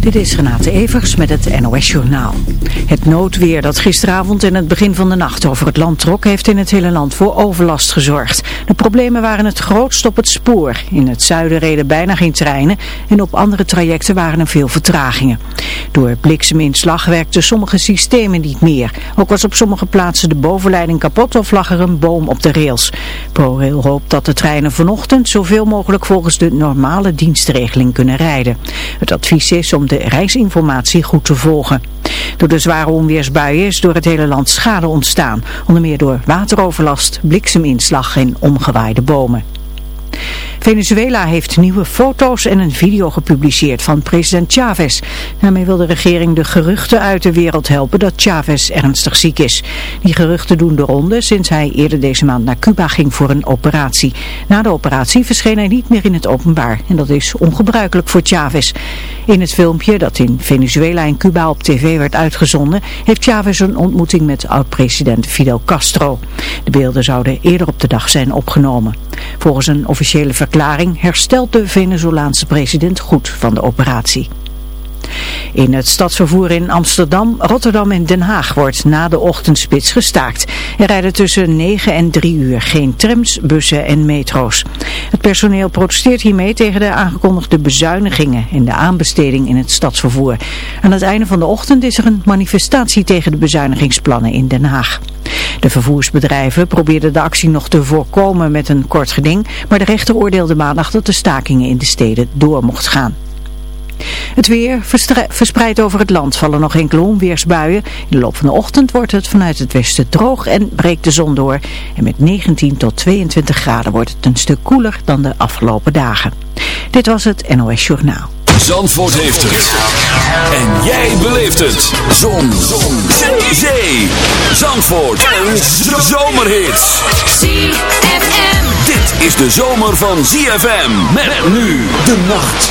Dit is Renate Evers met het NOS Journaal. Het noodweer dat gisteravond en het begin van de nacht over het land trok... heeft in het hele land voor overlast gezorgd. De problemen waren het grootst op het spoor. In het zuiden reden bijna geen treinen... en op andere trajecten waren er veel vertragingen. Door blikseminslag werkten sommige systemen niet meer. Ook was op sommige plaatsen de bovenleiding kapot... of lag er een boom op de rails. ProRail hoopt dat de treinen vanochtend... zoveel mogelijk volgens de normale dienstregeling kunnen rijden. Het advies is om de reisinformatie goed te volgen. Door de zware onweersbuien is door het hele land schade ontstaan. Onder meer door wateroverlast, blikseminslag en omgewaaide bomen. Venezuela heeft nieuwe foto's en een video gepubliceerd van president Chavez. Daarmee wil de regering de geruchten uit de wereld helpen dat Chavez ernstig ziek is. Die geruchten doen de ronde sinds hij eerder deze maand naar Cuba ging voor een operatie. Na de operatie verscheen hij niet meer in het openbaar en dat is ongebruikelijk voor Chavez. In het filmpje dat in Venezuela en Cuba op tv werd uitgezonden heeft Chavez een ontmoeting met oud-president Fidel Castro. De beelden zouden eerder op de dag zijn opgenomen. Volgens een officiële verklaring herstelt de Venezolaanse president goed van de operatie. In het stadsvervoer in Amsterdam, Rotterdam en Den Haag wordt na de ochtendspits gestaakt. Er rijden tussen 9 en 3 uur geen trams, bussen en metro's. Het personeel protesteert hiermee tegen de aangekondigde bezuinigingen en de aanbesteding in het stadsvervoer. Aan het einde van de ochtend is er een manifestatie tegen de bezuinigingsplannen in Den Haag. De vervoersbedrijven probeerden de actie nog te voorkomen met een kort geding, maar de rechter oordeelde maandag dat de stakingen in de steden door mocht gaan. Het weer verspreid over het land vallen nog enkele onweersbuien. In de loop van de ochtend wordt het vanuit het westen droog en breekt de zon door. En met 19 tot 22 graden wordt het een stuk koeler dan de afgelopen dagen. Dit was het NOS Journaal. Zandvoort heeft het. En jij beleeft het. Zon. zon. Zee. Zee. Zandvoort. Een zomerhit. ZFM. Dit is de zomer van ZFM. Met nu de nacht.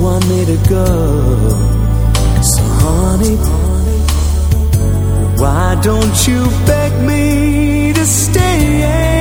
want me to go. So, honey, why don't you beg me to stay?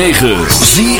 106.9 ZFM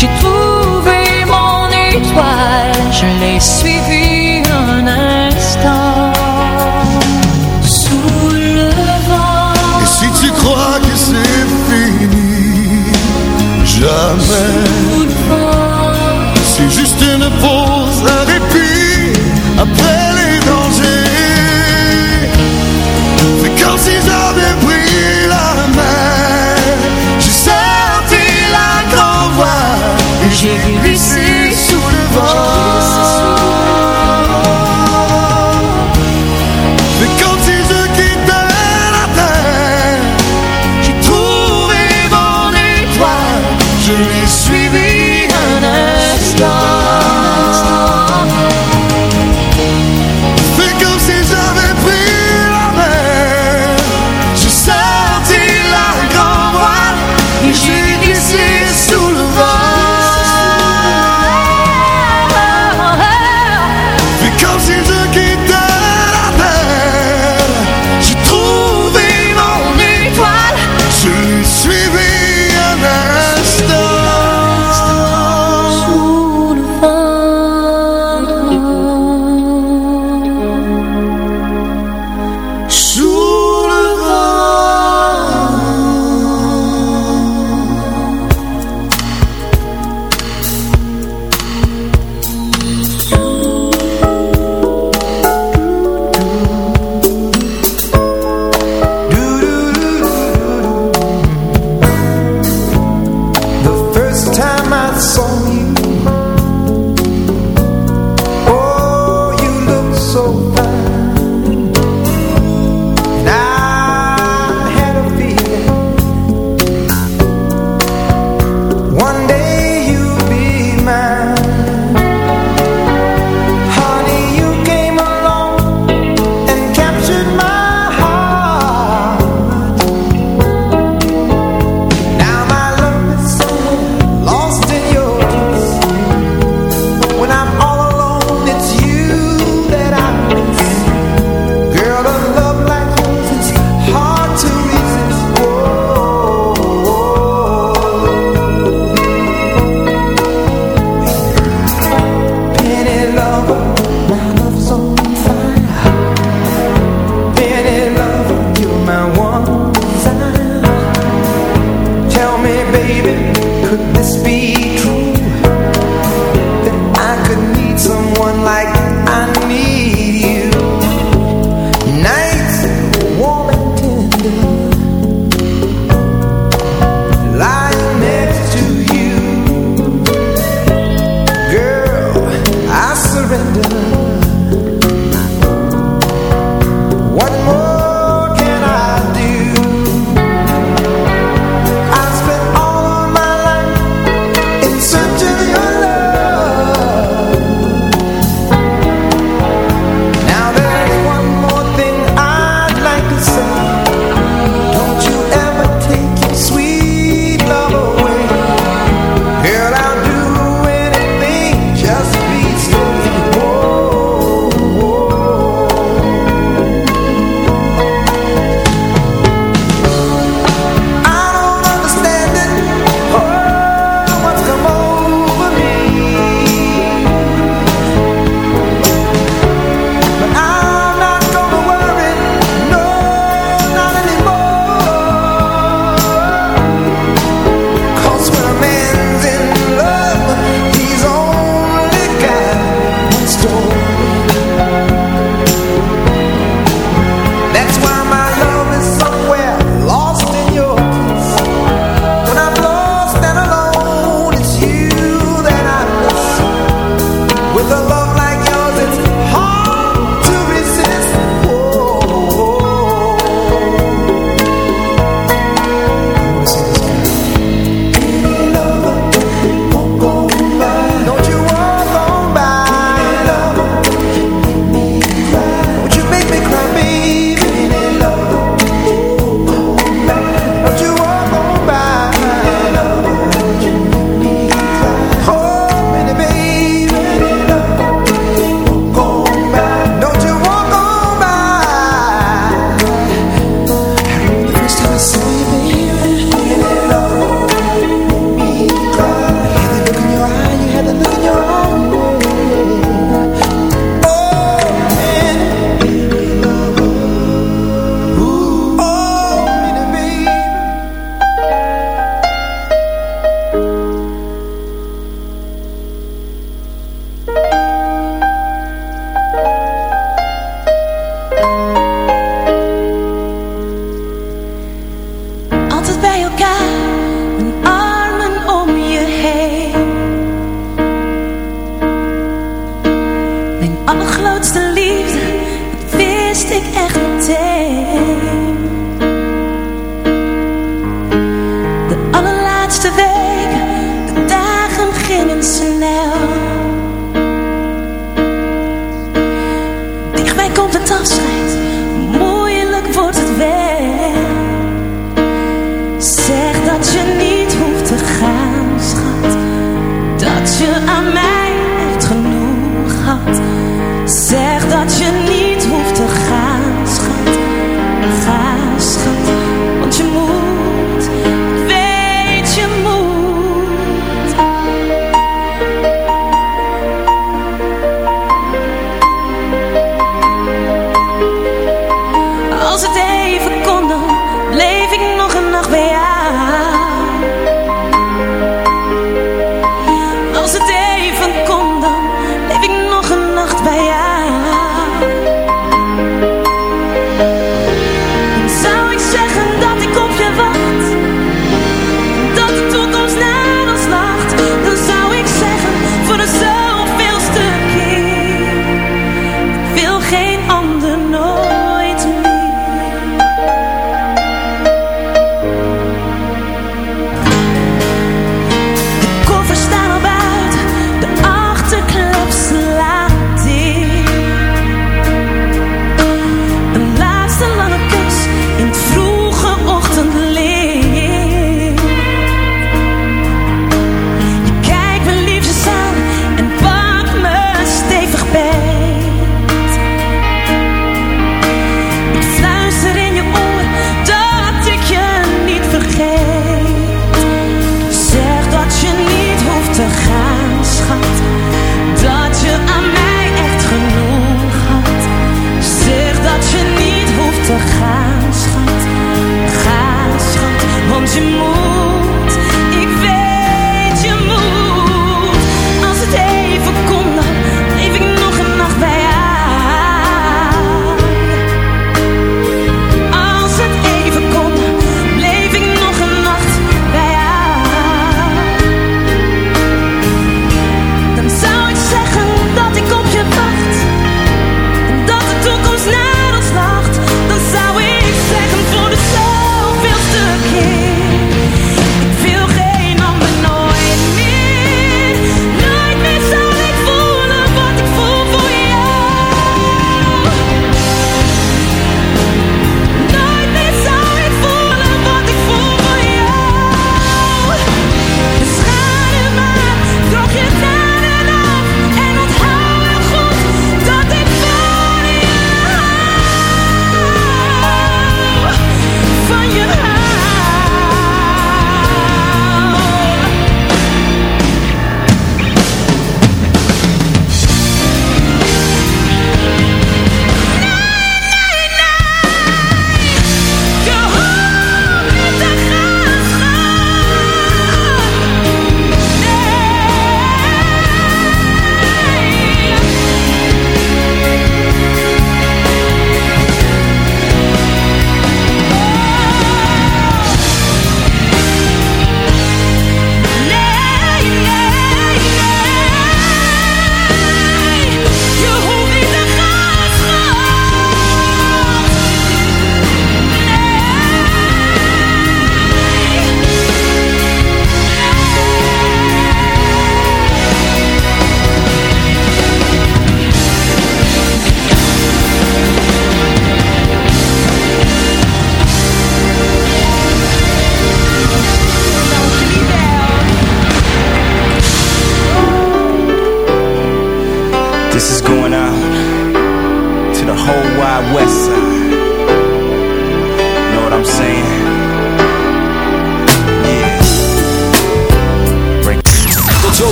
J'ai trouvé mon étoile, je l'ai suivie.